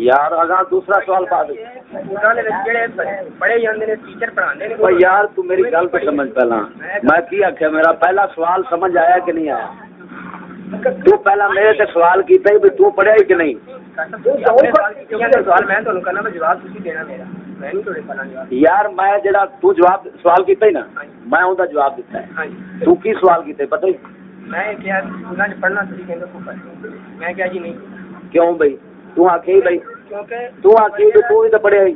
یار اگاں دوسرا سوال پا دے یار تو میری گل تو سمجھ پہلا۔ میں کی آخیا میرا پہلا سوال سمجھ آیا کہ نہیں آیا؟ تو پہلا میرے سے سوال کیتا ہی بھی تو پڑھیا ہی کہ نہیں؟ میں میں میں یار میں جڑا تو جواب سوال کیتا ہی نا میں اوندا جواب دیتا ہے۔ ہاں جی۔ تو کی سوال کیتے پتہ ہی میں کیا پڑھنا میں کیا جی نہیں۔ کیوں بھائی؟ تو بھائی۔ تو تو ہی تو پڑھیا ہی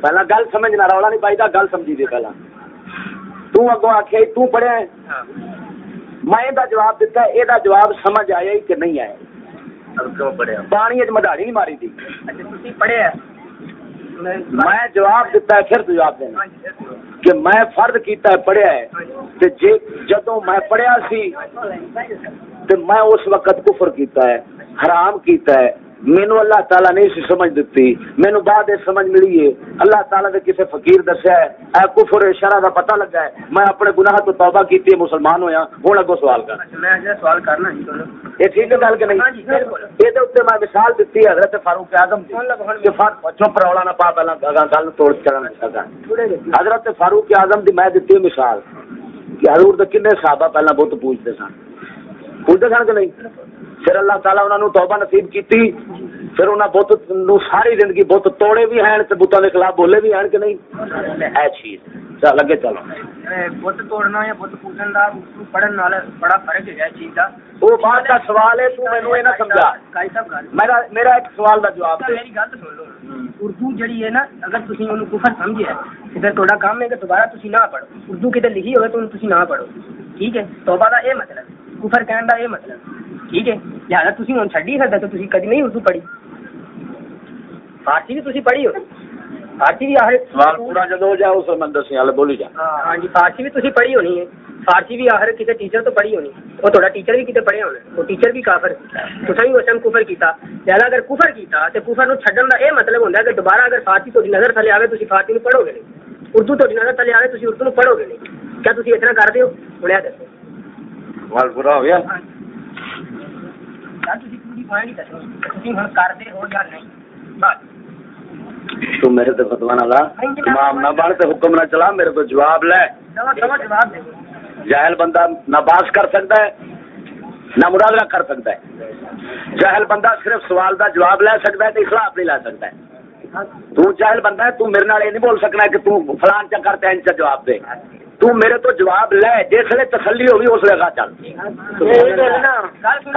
پہلا گل سمجھنا، رولا نہیں پائی دا، گل سمجھی دے پہلا۔ تو اگوں ہی تو پڑھیا ہے۔ میں دا جواب دیتا ہے اے دا جواب سمجھ آیا ہی کہ نہیں آیا۔ پانی وچ نہیں ماری تھی میں جواب دیتا ہے، پھر تو جواب دینا۔ کہ میں فرض کیتا ہے، پڑھیا ہے۔ تے جے، جدوں میں پڑھیا سی، تے میں اس وقت کفر کیتا ہے۔ حرام کیتا ہے۔ مینو اللہ تعالیٰ نہیں سی سمجھ دیتی مینو بعد یہ سمجھ ملی ہے۔ اللہ تعالیٰ نے کسی فقیر دسیا ہے۔ اے کفر شرع دا پتہ لگا ہے۔ میں اپنے گناہ تو توبہ کیتی ہے مسلمان ہویا۔ ہوں اگوں سوال کر میں اجے سوال کرنا جی یہ ٹھیک ہے گل کہ ہاں جی، نہیں۔ یہ میں مثال دیتی ہے حضرت فاروق اعظم دی۔ کہ چپ رولا نہ پا پہلا گل توڑ چڑھن سکا تھوڑے جے حضرت فاروق اعظم دی میں دیتی مثال کہ حضور دے کنے صحابہ پہلا بت پوجتے سن۔ پوجتے سن کہ نہیں؟ پھر اللہ تعالیٰ انہوں نے توبہ نصیب کیتی۔ پھر انہاں بت ساری زندگی بت توڑے بھی ہیں تے بتاں دے خلاف بولے بھی ہیں کہ نہیں؟ اے چیز۔ چل اگے چلو۔ بت توڑنا یا بت پوجن دا اردو پڑھن نال بڑا فرق ہے چیز دا۔ وہ بات کا سوال ہے تو مینوں اے نہ سمجھا۔ کائی صاحب گل۔ میرا میرا ایک سوال دا جواب دے۔ میری گل تو سن لو۔ اردو جڑی ہے نا اگر تسی اونوں کفر سمجھیا ہے تے پھر تہاڈا کام ہے کہ دوبارہ تسی نہ پڑھو۔ اردو لکھی ہوئے تو تسی نہ پڑھو۔ ٹھیک ہے؟ توبہ دا اے مطلب۔ کفر کہن دا اے مطلب۔ ٹھیک ہے لہذا تسی ہن چھڈی سکدا تو تسی کدی نہیں اردو پڑھی۔ فارسی بھی تسی پڑھی ہو۔ فارسی بھی آخر سوال پورا جدو ہو جائے اس میں دسی ہل بولی جا۔ ہاں جی فارسی بھی تسی پڑھی ہونی ہے۔ فارسی بھی آخر کسی ٹیچر تو پڑھی ہونی۔ وہ تھوڑا ٹیچر بھی کتے پڑھیا ہونا وہ ٹیچر بھی کافر تو بھی اس ٹائم کفر کیتا۔ لہذا اگر کفر کیتا تو کفر نو چھڈن دا اے مطلب ہوندا ہے کہ دوبارہ اگر فارسی نظر تھلے آوے تسی فارسی نو پڑھو گے نہیں۔ اردو تو نظر تھلے آوے تسی اردو نو پڑھو گے نہیں۔ کیا تسی اتنا کرتے ہو؟ ہن یہ دسو۔ سوال پورا ہو گیا۔ کیا تسی پوری پوائنٹ ہی دسو تسی ہن کرتے ہو یا نہیں بس۔ تو میرے تے فتوا نہ لا امام نہ بن تے حکم نہ چلا میرے کو جواب لے۔ سمجھ سمجھ جواب دے۔ جاہل بندہ نہ باس کر سکتا ہے نہ مرادلہ کر سکتا ہے۔ جاہل بندہ صرف سوال دا جواب لے سکتا ہے تو اخلاف نہیں لے سکتا ہے۔ تو جاہل بندہ ہے تو میرے نال یہ نہیں بول سکنا کہ تو فلان چا کرتے ہیں ان چا جواب دے۔ تو میرے تو جواب لے جس لے تسلی ہوگی اس گا چل۔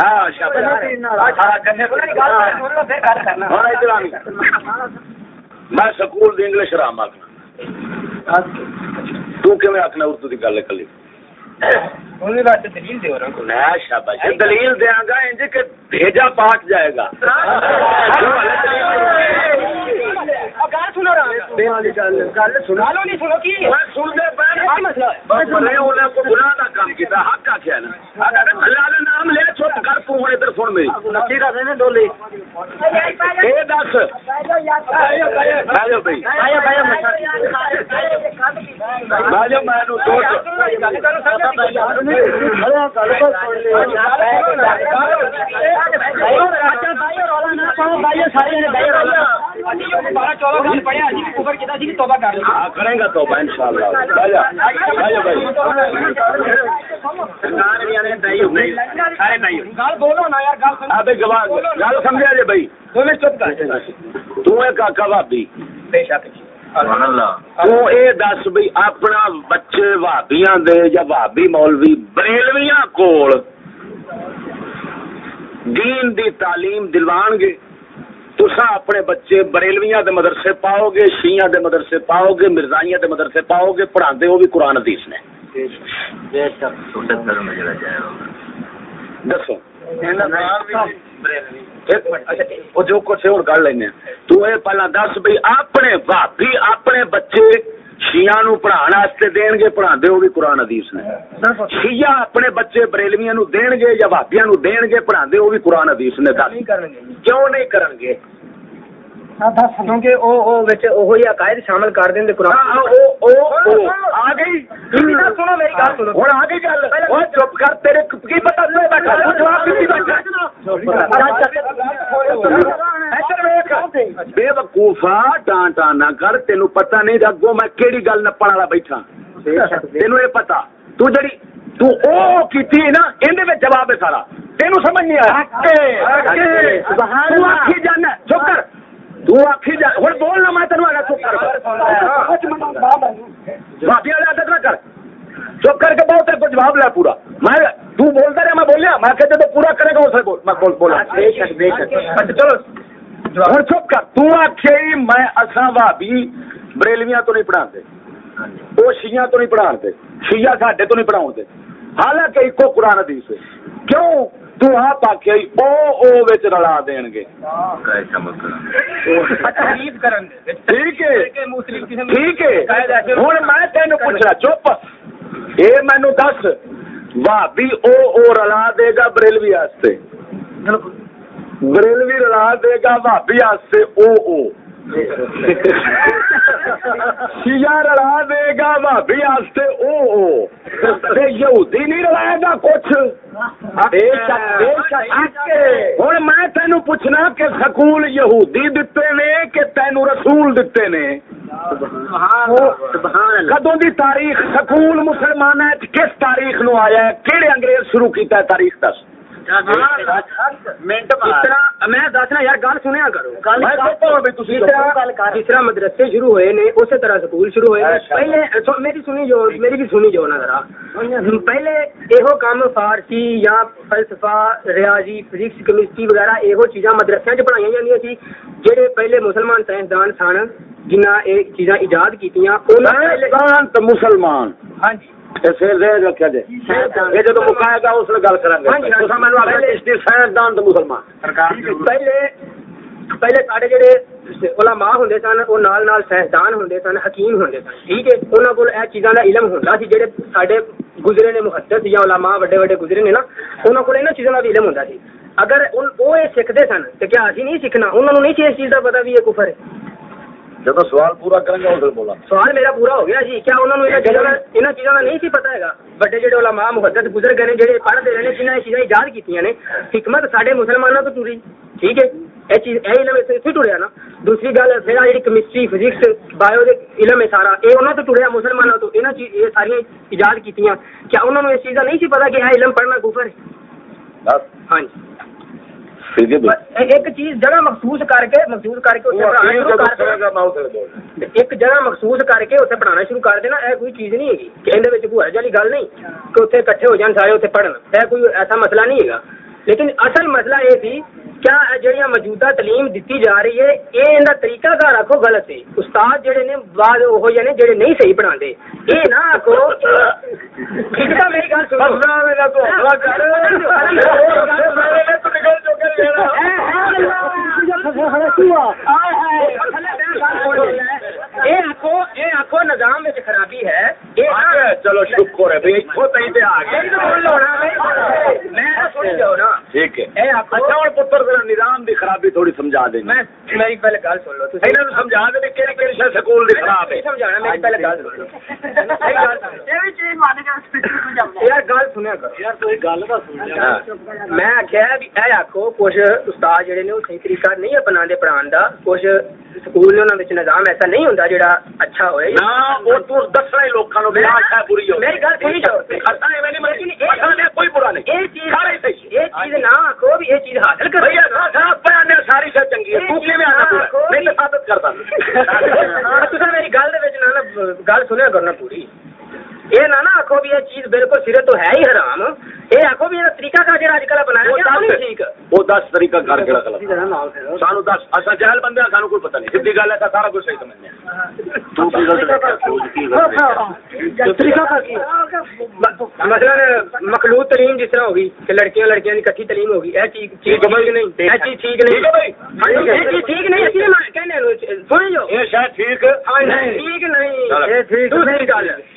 ہاں ہاں آ میں سکول دی انگلش رام آکھنا۔ تو کیویں آکھنا اردو دی گل کلی؟ دلیل دیاں گا انج کہ بھیجا پاٹ جائے گا۔ سنو گل سنا لو نہیں سنو کی سن دے پے بس میں انہاں کو گناہ دا کام کیتا حق آکھیا نا اللہ دا نام لے چپ کر تو ہن ادھر سن میری کی دس نے ڈولی اے دس آجو بھائی آجو میں نو دوست ہاں کریں گا تو ان شاء اللہ آجا آجا بھائی ابھی گواہ گل سمجھا جی بھائی۔ تو ایک آقا بھابی تو اے دس بھئی اپنا بچے بھابیاں دے یا بھابی مولوی بریلویاں کول دین دی تعلیم دلوان گے۔ تسا اپنے بچے بریلویاں دے مدرسے پاؤ گے شیعہ دے مدرسے پاؤ گے، مرزائیاں دے مدرسے پاؤ گے پڑھا دے وہ بھی قرآن حدیث نے۔ دسو۔ اچھا، جو کچھ ہو کر لینا تو یہ پہلا دس بھائی اپنے بھابی اپنے بچے ਦੱਸ ਬਈ ਆਪਣੇ ਭਾਬੀ ਆਪਣੇ ਬੱਚੇ ਸ਼ੀਆਂ ਨੂੰ ਪੜ੍ਹਾਉਣ ਵਾਸਤੇ ਦੇਣਗੇ ਪੜ੍ਹਾਉਂਦੇ ਉਹ ਵੀ ਕੁਰਾਨ ਹਦੀਸ ਨੇ ਸ਼ੀਆ ਆਪਣੇ ਬੱਚੇ ਬਰੇਲਵੀਆਂ ਨੂੰ ਦੇਣਗੇ ਜਾਂ ਭਾਬੀਆਂ ਨੂੰ ਦੇਣਗੇ ਪੜ੍ਹਾਉਂਦੇ ਉਹ ਵੀ ਕੁਰਾਨ ਹਦੀਸ ਨੇ ਦੱਸ ਨਹੀਂ ਕਰਨਗੇ ਜੀ ਕਿਉਂ ਨਹੀਂ ਕਰਨਗੇ ਕਿਉਂਕਿ ਉਹ ਉਹ ਵਿੱਚ ਉਹੋ ਹੀ ਅਕਾਇਦ ਸ਼ਾਮਲ ਕਰ ਦਿੰਦੇ ਹਾਂ, ਕੁਰਾਨ ਉਹ ਉਹ ਉਹ ਆ ਗਈ ਤੁਸੀਂ ਨਾ ਸੁਣੋ ਮੇਰੀ ਗੱਲ ਸੁਣੋ ਹੁਣ ਆ ਗਈ ਗੱਲ ਉਹ ਚੁੱਪ ਕਰ ਤੇਰੇ بے وقوفا ٹان ٹان نہ کر تینو پتہ نہیں اگوں میں کیڑی گل نپن والا بیٹھا۔ تینو یہ پتہ۔ تو جواب سارا۔ تینو سمجھ نہیں آیا۔ سبحان جانا چپ کر۔ تو میں تینو اگے چپ عادت نہ کر۔ چپ کر کے بہت تیرے کو جواب لیا پورا۔ میں تو بولتا رہا میں بولیا۔ میں کہتے تو پورا کرے گا بول بولا۔ چلو۔ چپ کر تو آخیا میں اصا بھابی بریلویاں تو نہیں پڑھا دے وہ شیعہ تو نہیں پڑھا دے شیعہ ساڈے تو نہیں پڑھاؤ دے حالانکہ قرآن حدیث کیوں؟ تو او او وچ رلا دین گے۔ ٹھیک ہے۔ ٹھیک ہے ہوں میں پوچھنا چپ۔ اے مینو دس بھابی او او رلا دے گا بریلوی بالکل۔ بریلوی رلا دے گا بھابی آسے او او۔ شیعہ رلا دے گا بھابی آستے او او۔ یہودی نہیں رلائے گا کچھ۔ بے شک بے شک۔ میں تینو پوچھنا کہ سکول یہودی دے نے کہ تینو رسول دیتے نے؟ کدو دی تاریخ سکول مسلمان کس تاریخ نو آیا ہے؟ کیڑے انگریز شروع کیتا ہے تاریخ دس؟ مدرسے شروع ہوئے اسی طرح سکول شروع ہوئے پہلے میری سنی جو میری بھی سنی جو پہلے یہو کام فارسی یا فلسفہ ریاضی فزکس کیمسٹری وغیرہ یہو چیزاں مدرسے چ پڑھائی جاندیاں سی پہلے مسلمان سائنسدان سن جنہیں چیزاں ایجاد کی مسلمان۔ ہاں جی۔ علم گزرے نے محدت یا علماء وڈے وڈے گزرے نے نا کو کول انہاں چیزاں علم ہوں اگر وہ یہ سیکھتے سن تو کیا ابھی نہیں سیکھنا انہوں نے نہیں چیز کا پتا بھی یہ کفر ہے۔ جب سوال پورا کریں گے اسے بولا سوال میرا پورا ہو گیا جی کیا انہوں نے انہوں چیزوں کا نہیں سی پتا ہے بڑے جڑے علماء محدت گزر گئے جڑے پڑھتے رہے جنہیں یہ چیزیں ایجاد کی نے حکمت سارے مسلمانوں تو ٹری ٹھیک ہے یہ چیز یہ علم اتنے ٹریا نا دوسری گل پھر جی کمسٹری فزکس بایو علم ہے سارا یہ انہوں تو ٹریا مسلمانوں تو یہاں یہ ساری ایجاد کی کیا انہوں نے اس چیز کا نہیں سی پتا کہ یہ علم پڑھنا گفر ہے ہاں جی ایک چیز جگہ مخصوص کر کے مخصوص کر کے ایک جگہ مخصوص کر کے اتنے پڑھانا شروع کر دینا یہ کوئی چیز نہیں ہے کہ اندر کوئی ہے جی گل نہیں کہ اتنے کٹھے ہو جان سارے اتنے پڑھن۔ یہ کوئی ایسا مسئلہ نہیں ہے لیکن اصل مسئلہ یہ تھی کیا جڑی موجودہ تعلیم دیتی جا رہی ہے یہ اندر طریقہ کار آخو غلط ہے استاد جڑے نے بعد وہ جانے جڑے نہیں صحیح پڑھا دے یہ نہ آخو ٹھیک ہے میری گل یہ آخو یہ آخو نظام خرابی ہے چلو شکر ہے آ گیا سنی جاؤ نا میں نہیں اپنا پڑھان سکول نظام ایسا نہیں ہوں جا اچھا ہوئے۔ چیز نہ بھی چیز حاصل میری گل گل سنیا کرنا پوری۔ یہ نہ نا آخو بھی یہ چیز بالکل سرے تو ہے ہی حرام۔ یہ آخو بھی یہ طریقہ کا جڑا اجکل بنایا گیا وہ ٹھیک۔ وہ 10 طریقہ کار کیڑا غلط سانو 10 اسا اچھا، جہل بندے سانو کوئی پتہ نہیں۔ سیدھی گل ہے سارا کچھ صحیح سمجھنے تو کی غلط طریقہ کی مثلا مخلوط تعلیم جس طرح ہوگی کہ لڑکیاں لڑکیاں کی اکٹھی تعلیم ہوگی یہ چیز ٹھیک نہیں یہ چیز ٹھیک نہیں۔ ہاں، یہ چیز ٹھیک نہیں اسی کہنے یہ شاید ٹھیک۔ ہاں، ٹھیک نہیں۔ یہ ٹھیک نہیں۔ گل۔ ہے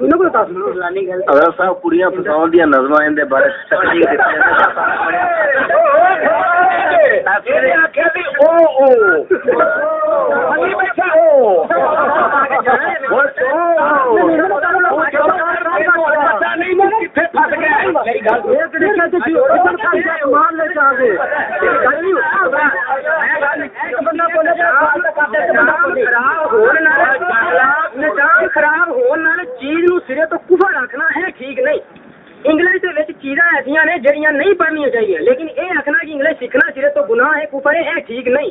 حضرت صاحب کڑیاں فساؤن دیا نظم ان بارے بیٹھا نظام خراب ہونے چیز نو سرے تو کفا رکھنا ہے ٹھیک نہیں انگلش چیزاں ایسا نے جہاں نہیں پڑھنی چاہیے لیکن یہ آخنا کہ انگلش سیکھنا سرے تو گناہ ہے کفر ہے ٹھیک نہیں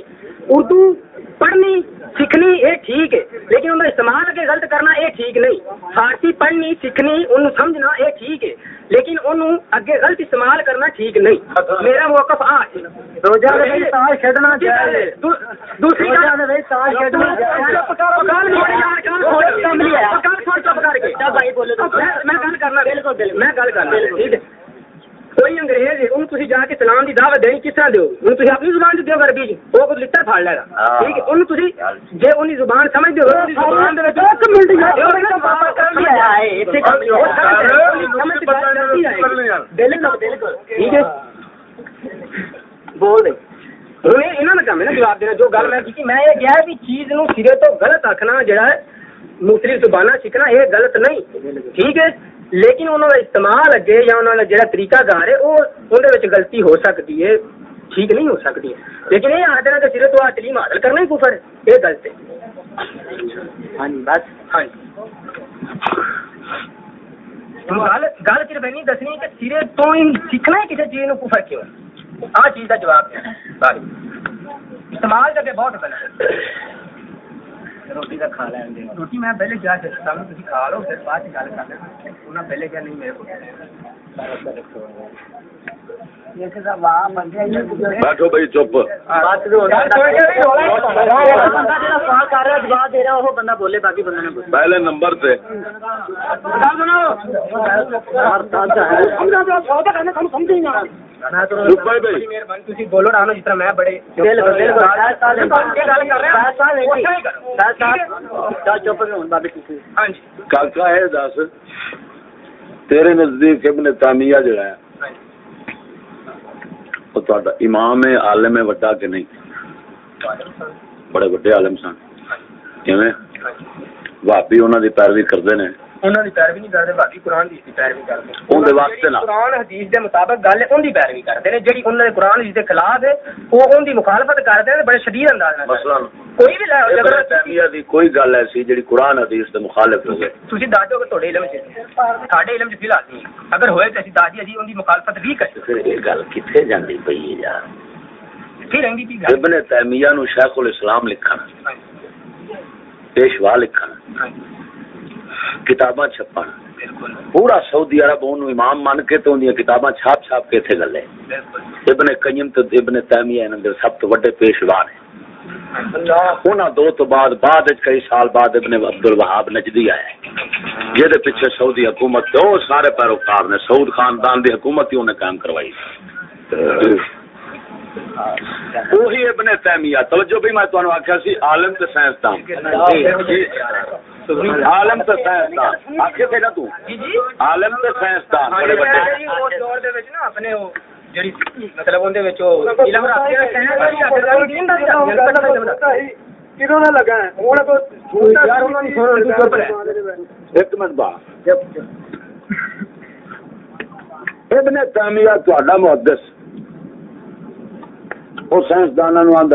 اردو پڑھنی سیکھنی یہ ٹھیک ہے لیکن انہیں استعمال کے غلط کرنا یہ ٹھیک نہیں فارسی پڑھنی سیکھنی ان سمجھنا یہ ٹھیک ہے لیکن ان اگے غلط استعمال کرنا ٹھیک نہیں میرا موقف آج دوسری میں گل کرنا بالکل میں گل کرنا ٹھیک ہے کوئی انگریز ان تسی جا کے اسلام دی دعوت دینی کس طرح دیو ان تسی اپنی زبان دی دیو عربی جی او کو لتر پھاڑ لے گا ٹھیک ہے ان تسی جے اونی زبان سمجھ دیو زبان دے وچ ایک منٹ یار کر لیا ہے ایتھے سمجھ پتہ نہیں دل نہ دل کر ٹھیک ہے بول دے گل یہ چیز نو سرے تو غلط آخنا جڑا ہے دوسری سیکھنا یہ غلط نہیں ٹھیک ہے لیکن انہوں کا استعمال اگے یا انہوں کا جڑا طریقہ کار ہے وہ اندر غلطی ہو سکتی ہے ٹھیک نہیں ہو سکتی لیکن یہ آخر کہ صرف وہ تعلیم حاصل کرنا ہی کفر یہ غلط ہے۔ ہاں جی، بس۔ ہاں جی۔ گل صرف دسنی کہ تو ہی سیکھنا ہے کسی چیز کفر کیوں آ چیز کا جواب استعمال کر کے بہت غلط ہے۔ بیٹھو بھائی چپ۔ پہلے نمبر سے تیرے نزدیک ابن تامیہ جو ہے۔ وہ تہاڈا امام عالم ہے بڑا کہ نہیں؟ بڑے وڈے عالم سن۔ کیویں؟ واپی انہاں دی پیروی کردے نے۔ انہوں اگر ہوئے لکھن پیشوا لکھن کتاباں چھپا پورا سعودی عرب ان امام مان کے تو اندیاں کتاباں چھاپ چھاپ کے تھے گلے۔ ابن قیم تو ابن تیمیہ ان اندر سب تو بڑے پیشوار ہیں انہاں دو تو بعد بعد اج کئی سال بعد ابن عبدالوحاب نجدی آیا ہے۔ یہ دے پچھے سعودی حکومت دو سارے پیروکار نے، سعود خاندان دی حکومت ہی انہیں قیم کروائی۔ وہی ابن تیمیہ، توجہ بھی میں تانوں آکھیا سی، عالم تے سائنس دام عالم تے سائنسدان تے تو؟ جی، جی۔ عالم تے ہاں، بڑے بڑے۔ او دور دے وچ نا اپنے او جڑی مطلب اون دے وچ او علم لگا ہے؟ ہن یار انہاں نے سنن ایک منٹ با ابن تیمیہ محدث۔ وہ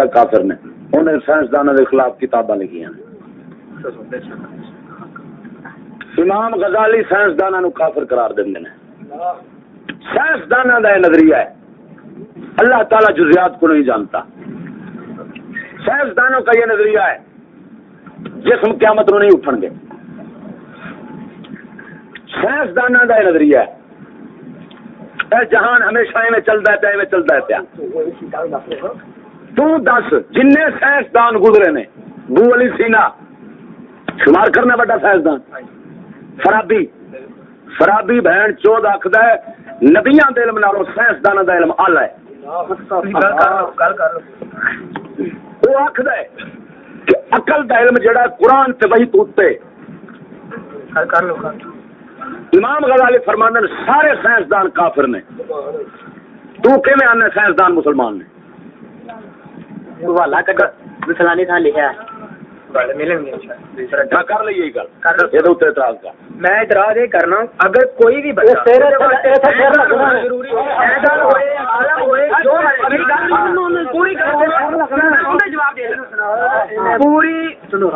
کافر نے۔ انہیں کے خلاف کتاباں لکھیاں امام غزالی سائنسدانوں نو کافر قرار دیندے نے سائنسدانوں کا یہ نظریہ ہے۔ اللہ تعالی جزیات کو نہیں جانتا۔ سائنسدانوں کا یہ نظریہ ہے، جسم قیامت نو نہیں اٹھن گے۔ سائنسدانوں کا یہ نظریہ ہے۔ اے جہان ہمیشہ میں چلتا ہے پیا میں چلتا ہے پیا۔ تو دس جن سائنسدان گزرے نے، بو علی سینا۔ شمار کرنا بڑا سائنسدان۔ فرابی فرابی بہن چود آخد ہے، نبیاں دے علم نالوں سائنسدان دا علم آلہ ہے۔ وہ آخد ہے کہ عقل دا علم جڑا قرآن تے وہی توتے امام غزالی فرماندے سارے سائنسدان کافر نے۔ تو کیویں آنے سائنسدان مسلمان نے؟ حوالہ کر فلانی تھان لکھا ہے۔ میں کر گل۔ یہ اعتراض کا۔ میں اعتراض یہ کرنا اگر کوئی بھی بچہ ضروری ایسا ہوئے عالم ہوئے جو میری گل پوری جواب دے پوری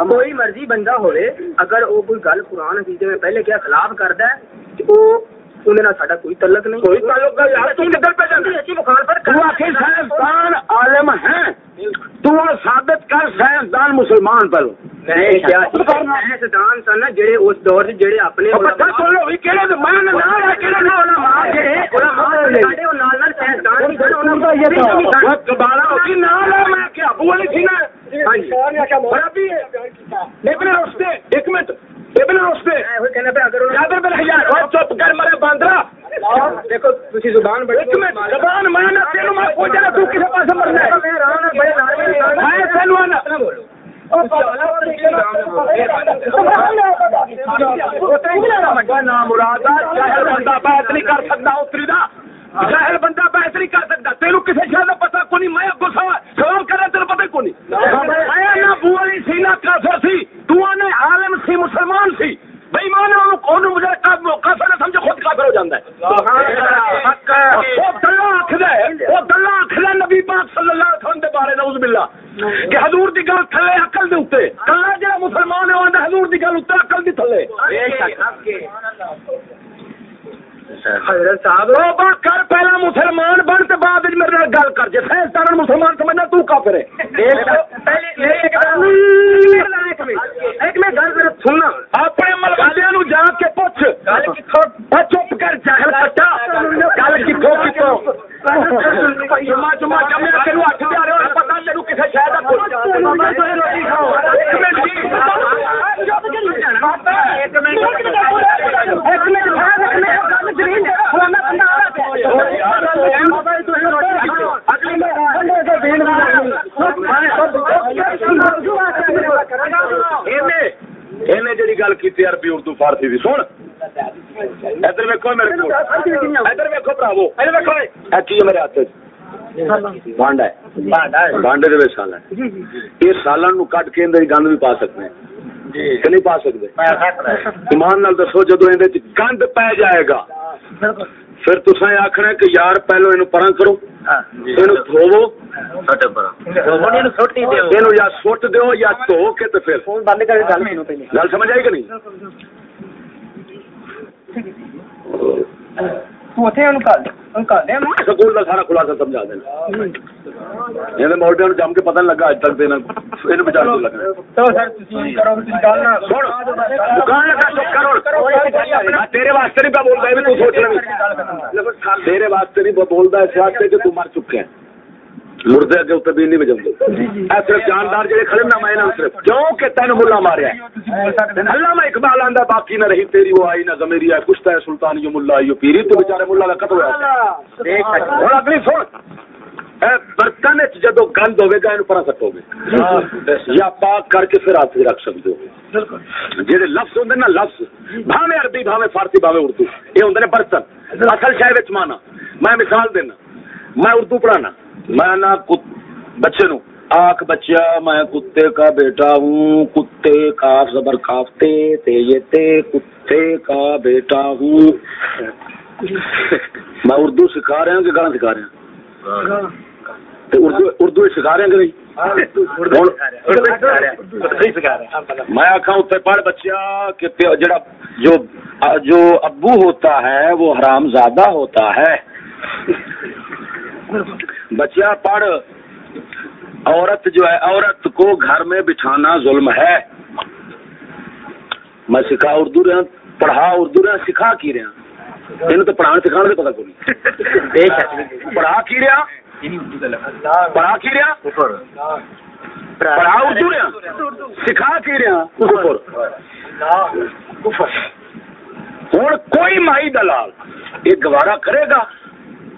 کوئی مرضی بندہ ہوئے اگر وہ کوئی گل قرآن حدیث میں پہلے کیا خلاف کردا ہے انہیں نہ ساڈا کوئی تعلق نہیں کوئی تعلق نہیں یار تم کدھر پہ جاندے اچھی مخالفت تو آخر سائنسدان عالم ہیں تو ثابت کر سائنسدان مسلمان پہلو سائنسدان سن جڑے اس دور سے جڑے اپنے پتہ سن لو کہڑے تے میں نہ نہ کہڑے نہ علماء جڑے علماء ساڈے او نال نال سائنسدان سن انہاں دا وہ کبالا ہوتی نال ہے میں کیا ابو علی تھی نا برابی ہے ابن رشتے ایک منٹ ابن بن چپ کر مرے باندرا دیکھو تسی زبان بڑی ایک منٹ زبان تو کسے مرنا ہے؟ میں بڑے میں بندہ بیعت نہیں کر سکتا اتری دا۔ جاہل بندہ بیعت نہیں کر سکتا۔ تینوں کسی شاید پتہ کو نہیں میں اگو سوال کرے تیرے پتہ کو نہیں میں نہ بو علی سی نہ کافر سی تو نے عالم سی مسلمان سی بھائی مان کون مجھے کافر نہ سمجھے خود کافر ہو جاتا ہے وہ دلہ آخر ہے وہ دلہ آخر ہے نبی پاک صلی اللہ علیہ وسلم دے بارے نعوذ باللہ کہ حضور دی گل تھلے عقل دے اوتے کلا جڑا مسلمان ہے وہ حضور دی گل اوتے عقل دی تھلے حضرت صاحب توبہ کر پہلا مسلمان بن تے بعد وچ میرے نال گل کر جے۔ سائنسدان مسلمان سمجھنا تو کافر ہے ایک میں گل ذرا سننا۔ اپنے ملوڈیاں نو جا کے پوچھ۔ گل کتھوں؟ او چپ کر جاہل کٹا۔ گل کتھوں کتھوں؟ جمعہ جمعہ جمعہ تینوں اٹھ پیارے اور پتہ تینوں کسے شے دا کوئی ایک منٹ جی ایک منٹ ایک منٹ جی گل کی فارسی دی سن ادھر ویکو میرے کو ادھر ویکو براو ادھر ویکو اے کی ہے میرے ہاتھ بانڈا ہے بانڈے دے سال ہے یہ سالن نو کٹ کے اندر گند بھی پا سکتے ہیں کہ نہیں پا سکتے ایمان نال دسو جدو اندر گند پی جائے گا پھر تسا آخنا کہ یار پہلو یہ پرا کرو دھوو یا سٹ دو یا دھو کے گل سمجھ آئی کہ نہیں تو اوتھے انہوں کر انہوں کر دے سکول کا سارا خلاصہ سمجھا دینا یہ موڈیا نو جم کے پتہ نہیں لگا اج تک تیرے واسطے نہیں بولتا ہے۔ کہ تو مر چکے ہیں۔ مردے اگے اتنے بھی نہیں بجم اے صرف جاندار جڑے کھڑے نا میں صرف۔ کیوں کہ تین ملا ماریا۔ علامہ اقبال آندا باقی نہ رہی تیری وہ آئی نہ ضمیری ہے کشتا ہے سلطان یو ملا یو پیری تو بیچارے ملا کا قتل ہوا ہن اگلی سن۔ اے برتن وچ جدو گند ہوے گا اینو پرا سٹو گے۔ یا پاک کر کے پھر ہاتھ رکھ سکتے ہو۔ جڑے لفظ ہوندے نا لفظ۔ بھاویں عربی بھاویں فارسی بھاویں اردو۔ یہ ہوندے نے برتن اصل شے وچ مانا۔ میں مثال دینا۔ میں اردو پڑھانا۔ میں نہ بچے نو آخ بچیا میں کتے کا بیٹا ہوں۔ کتے کا زبر کافتے تے یہ تے کتے کا بیٹا ہوں۔ میں اردو سکھا رہا ہوں کہ گانا سکھا رہا ہوں؟ اردو اردو سکھا رہے ہیں کہ نہیں؟ میں آخا اتنے پڑھ بچیا کہ جڑا جو جو ابو ہوتا ہے وہ حرام زیادہ ہوتا ہے۔ بچیا پڑھ۔ عورت جو ہے عورت کو گھر میں بٹھانا ظلم ہے۔ میں سکھا اردو رہا پڑھا اردو رہا سکھا کی رہا؟ تین تو پڑھا سکھا پتا کوئی پڑھا کی رہا؟ پڑھا کی رہا؟ پڑھا اردو رہا سکھا کی رہا؟ ہوں کوئی مائی دلال یہ گوارا کرے گا۔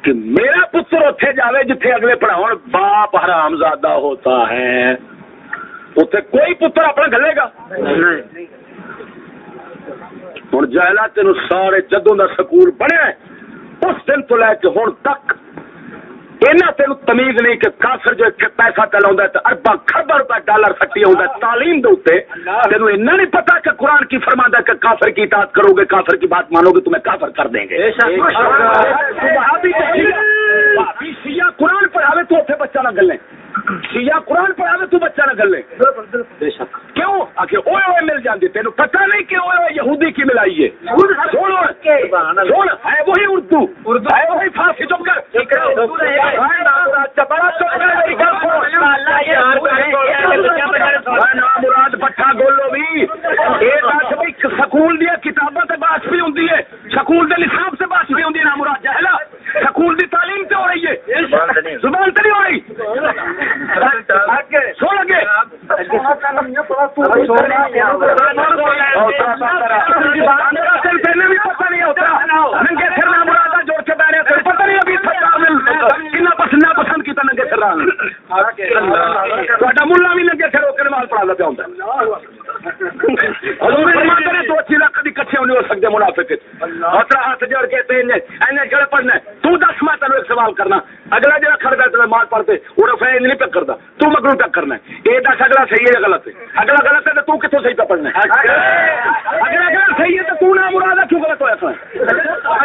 کہ میرا پتر اتے جاوے جتھے اگلے پڑھاؤ باپ حرام زادہ ہوتا ہے۔ اتنے کوئی پتر اپنا گلے گا؟ ہوں جائلا تین سارے جدوں کا سکول بنیا اس دن تو لے کے ہوں تک اینا تین تمیز نہیں کہ کافر جو پیسہ چلا اربا خربا روپے ڈالر سٹی آ تعلیم دے تین اینا نہیں پتا کہ قرآن کی فرما کہ کافر کی اطاعت کرو گے کافر کی بات مانو گے تمہیں کافر کر دیں گے۔ شیعہ قرآن پڑھاوے تو اتنے بچہ نہ گلے شیعہ قرآن پڑھاوے تو بچہ نہ گلے کیوں؟ آخر اوے اوے مل جاندی تینوں پتہ نہیں کہ اوے یہودی کی ملائی ہے۔ سن ہے وہی اردو۔ ہے وہی فارسی چپ کر مراد پٹھا گولو بھی۔ یہ دس بھی سکول دیا کتاباں باس بھی ہے۔ سکول دے نصاب سے باس بھی ہوندی ہے نا مراد جہلا سکول دی تعلیم تے ہو رہی ہے زبان تے نہیں ہو رہی سو لگے بھی پتہ نہیں ہوتا۔ ننگے سر نہ مرادا جوڑ کے بیٹھے تھے پتہ نہیں ابھی سرکار نے کنا پسند نہ پسند کیتا ننگے سر تھوڑا ملا بھی ننگے سر ہو کے نماز پڑھا پیا ہوتا حضور فرماتے نے دو چیزاں کبھی کٹھے نہیں ہو سکتے منافق دوسرا ہاتھ جوڑ کے تین اینے جڑے پڑھنا ہے۔ تو دس میں تینوں ایک سوال کرنا۔ اگلا جڑا کھڑ گیا تمہیں مار پڑتے وہ فیض نہیں پک کرتا تو مگرو پک کرنا ہے۔ یہ دس اگلا صحیح ہے غلط ہے اگلا غلط ہے تو تو ہے اگلا اگلا صحیح ہے تو تو نہ مراد ہے کیوں غلط ہوا تھا؟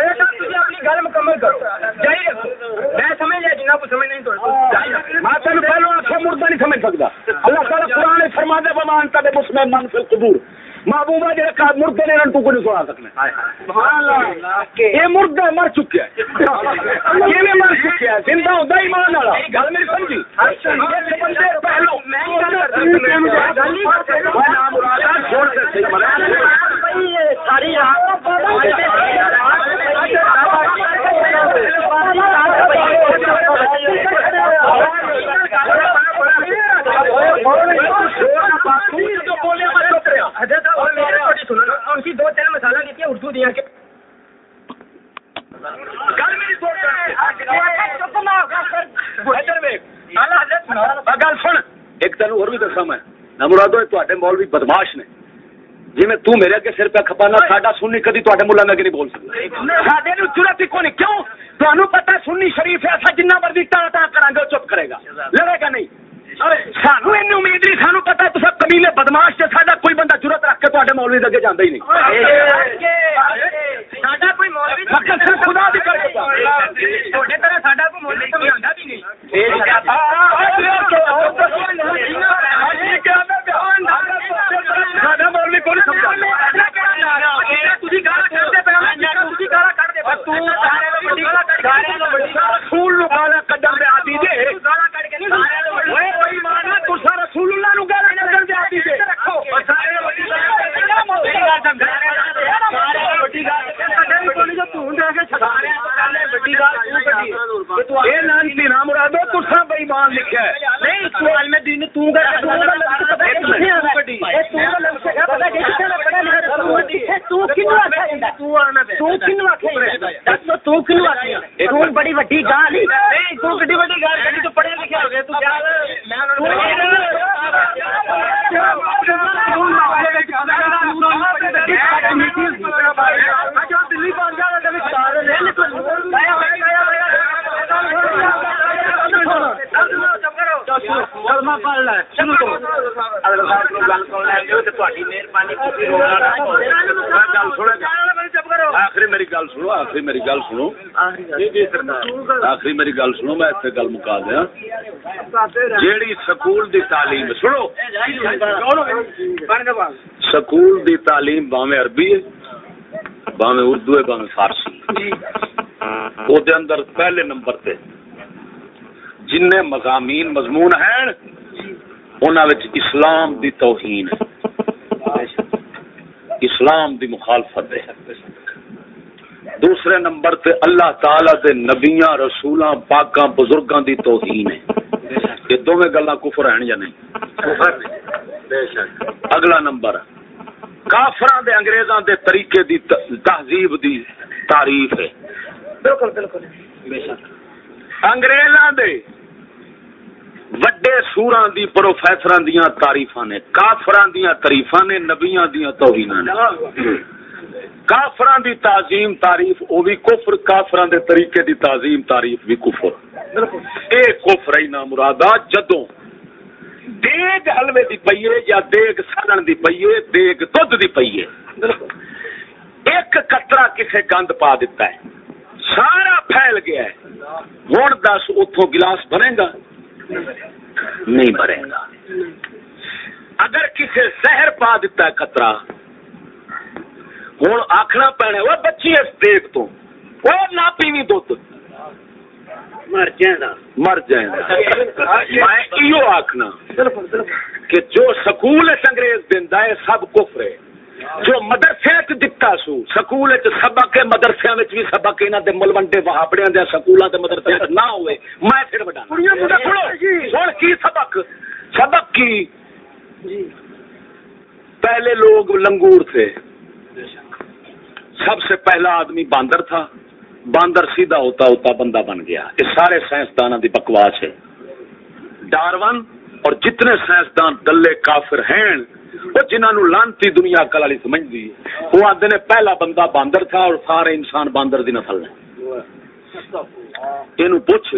اپنی گل مکمل کرو جاری رکھو۔ میں سمجھ لیا جنہ کو سمجھ نہیں تو میں تین پہلو آخر مردہ نہیں سمجھ سکتا اللہ تعالیٰ قرآن فرما دے بمان دے مسلم من فی القبور محبوبہ جڑے کا مردے نے انہوں کو نہیں سنا سکنا یہ مردہ مر چکے ہیں یہ مر چکے ہیں زندہ ہوتا ہی مان والا۔ گل میری سمجھی؟ اس بندے پہلو۔ میں نام مرادا چھوڑ دے صحیح مراد ساری ان کی دو تین مسالہ دیتی ہے اردو دیا کے گل سن ایک تین اور بھی دسا میں نہ مرادو تے مولوی بدماش نے۔ جی میں تو میرے اگے سر پہ کھپانا ساڈا سننی کدی تے ملا میں نہیں بول سکدا ساڈے نو ضرورت ہی کون کیوں؟ تانوں پتہ سننی شریف ہے اسا جنہ مرضی تا تا کرا گے چپ کرے گا۔ لڑے گا نہیں۔ سانو این امید نہیں سانو پتا تو سب کمیلے بدماش سے ساڈا کوئی بندہ ضرورت رکھ کے تے مولوی دے اگے جانا ہی نہیں ساڈا کوئی مولوی فقط صرف خدا دی کر کے تھوڑے طرح ساڈا کوئی مولوی سمجھاتا بھی نہیں ساڈا مولوی کون رسول نو گالا کڈن دے آدی نو گالا کڈن دے آدی جے اے لانتی نام مرادو تسا بے ایمان لکھیا ہے۔ نہیں سوال میں دین تو کر آخری میری گل سنو، میں اتنے گل مکا دیا۔ جیڑی سکول دی تعلیم، سنو۔ سکول دی تعلیم باویں عربی ہے، باویں اردو ہے، باویں فارسی وہ دے اندر پہلے نمبر تے۔ جن مضامین مضمون ہیں، انہاں وچ اسلام دی توہین ہے۔ اسلام دی مخالفت ہے۔ دوسرے نمبر تے اللہ تعالی دے نبیاں رسولاں پاکاں بزرگاں دی توہین ہے۔ یہ دونوں گلاں کفر ہیں یا نہیں؟ اگلا نمبر۔ کافراں دے انگریزاں دے طریقے دی تہذیب دی تعریف ہے۔ بالکل بالکل۔ انگریزاں دے وڈے سوراں دی پروفیسراں دیاں تعریفاں نے کافراں دیاں تعریفاں نے نبیاں دیاں توہیناں نے۔ کافراں دی تعظیم تعریف، او بھی کفر، کافراں دے طریقے دی تعظیم تعریف بھی کفر۔ اے کفر ہی نہ مرادا، جدوں دیگ حلوے دی پئیے یا دیگ سالن دی پئیے، دیگ دودھ دی پئیے، ایک قطرہ کسے گند پا دیتا ہے، سارا پھیل گیا ہے۔ ہوں دس اتوں گلاس بنے گا؟ نہیں بنے گا۔ اگر کسی زہر پا دیتا ہے قطرہ ہوں آخنا پینا وہ بچی اس دیگ تو وہ نہ پیوی دھد مر جائیں مر جائیں میں آخنا کہ جو سکول انگریز دیندا ہے سب کفر ہے جو مدرسے دتا سو سکول سبق مدرسے بھی سبق انہاں دے ملوڈے وہابڑیاں دے سکولاں مدرسے نہ ہوئے میں پھر بڑا سن کی سبق سبق کی پہلے لوگ لنگور تھے سب سے پہلا آدمی باندر تھا۔ باندر سیدھا ہوتا ہوتا بندہ بن گیا۔ یہ سارے سائنسدانوں کی بکواس ہے۔ ڈارون اور جتنے سائنسدان دلے کافر ہیں، وہ جنہوں لانتی دنیا کل والی سمجھتی وہ آدھے نے پہلا بندہ باندر تھا اور سارے انسان باندر دی نسل نے۔ تینو پوچھ،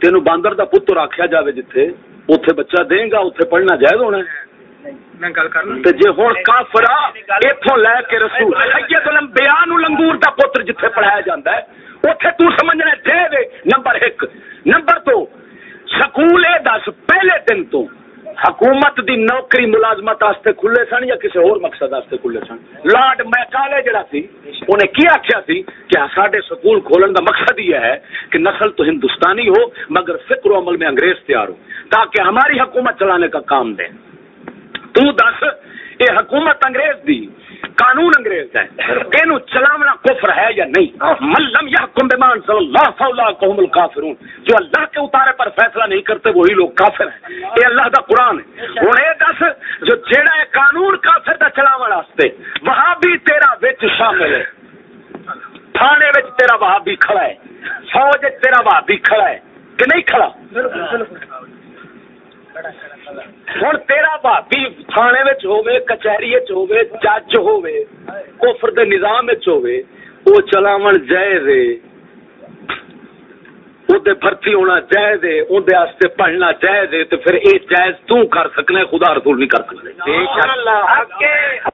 تینو باندر دا پتر آخیا جاوے جتھے، اوتھے بچہ دیں گا، اوتھے پڑھنا جائز ہونا ہے؟ تے جے ہن کافر ایتھوں لے کے رسول سید الانبیاء نو لنگور دا پتر جتھے پڑھایا جاندا ہے، اوتھے تو سمجھنا دے دے، نمبر 1 نمبر 2 سکول اے دس، پہلے دن تو حکومت دی نوکری ملازمت واسطے کھلے سن یا کسی اور مقصد واسطے کھلے سن؟ لارڈ میکالے جڑا سی انہیں کی آخیا سی کہ ساڈے سکول کھولن دا مقصد یہ ہے کہ نسل تو ہندوستانی ہو، مگر فکر و عمل میں انگریز تیار ہو، تاکہ ہماری حکومت چلانے کا کام دیں تو دس، یہ حکومت انگریز دی، قانون انگریز دا ہے۔ اینو چلاونا کفر ہے یا نہیں؟ ملم یحکم بمان صلی اللہ فولا قوم الکافرون۔ جو اللہ کے اتارے پر فیصلہ نہیں کرتے، وہی لوگ کافر ہیں۔ یہ اللہ دا قرآن ہے۔ ہوں یہ دس، جو جیڑا ہے قانون کافر دا چلاون واسطے وہاں بھی تیرا وچ شامل ہے۔ تھانے وچ تیرا وہاں بھی کھڑا ہے۔ فوج تیرا وہاں بھی کھڑا ہے۔ کہ نہیں کھڑا؟ ہوں تیرا بھابی تھانے ہوے کچہری ہوے جج ہوے کفر دے نظام ہوے وہ چلاون جائز ہے بھرتی ہونا جائز ہے واسطے پڑھنا جائز ہے تو پھر اے جائز تو کر سکنے خدا رسول نہیں کر شک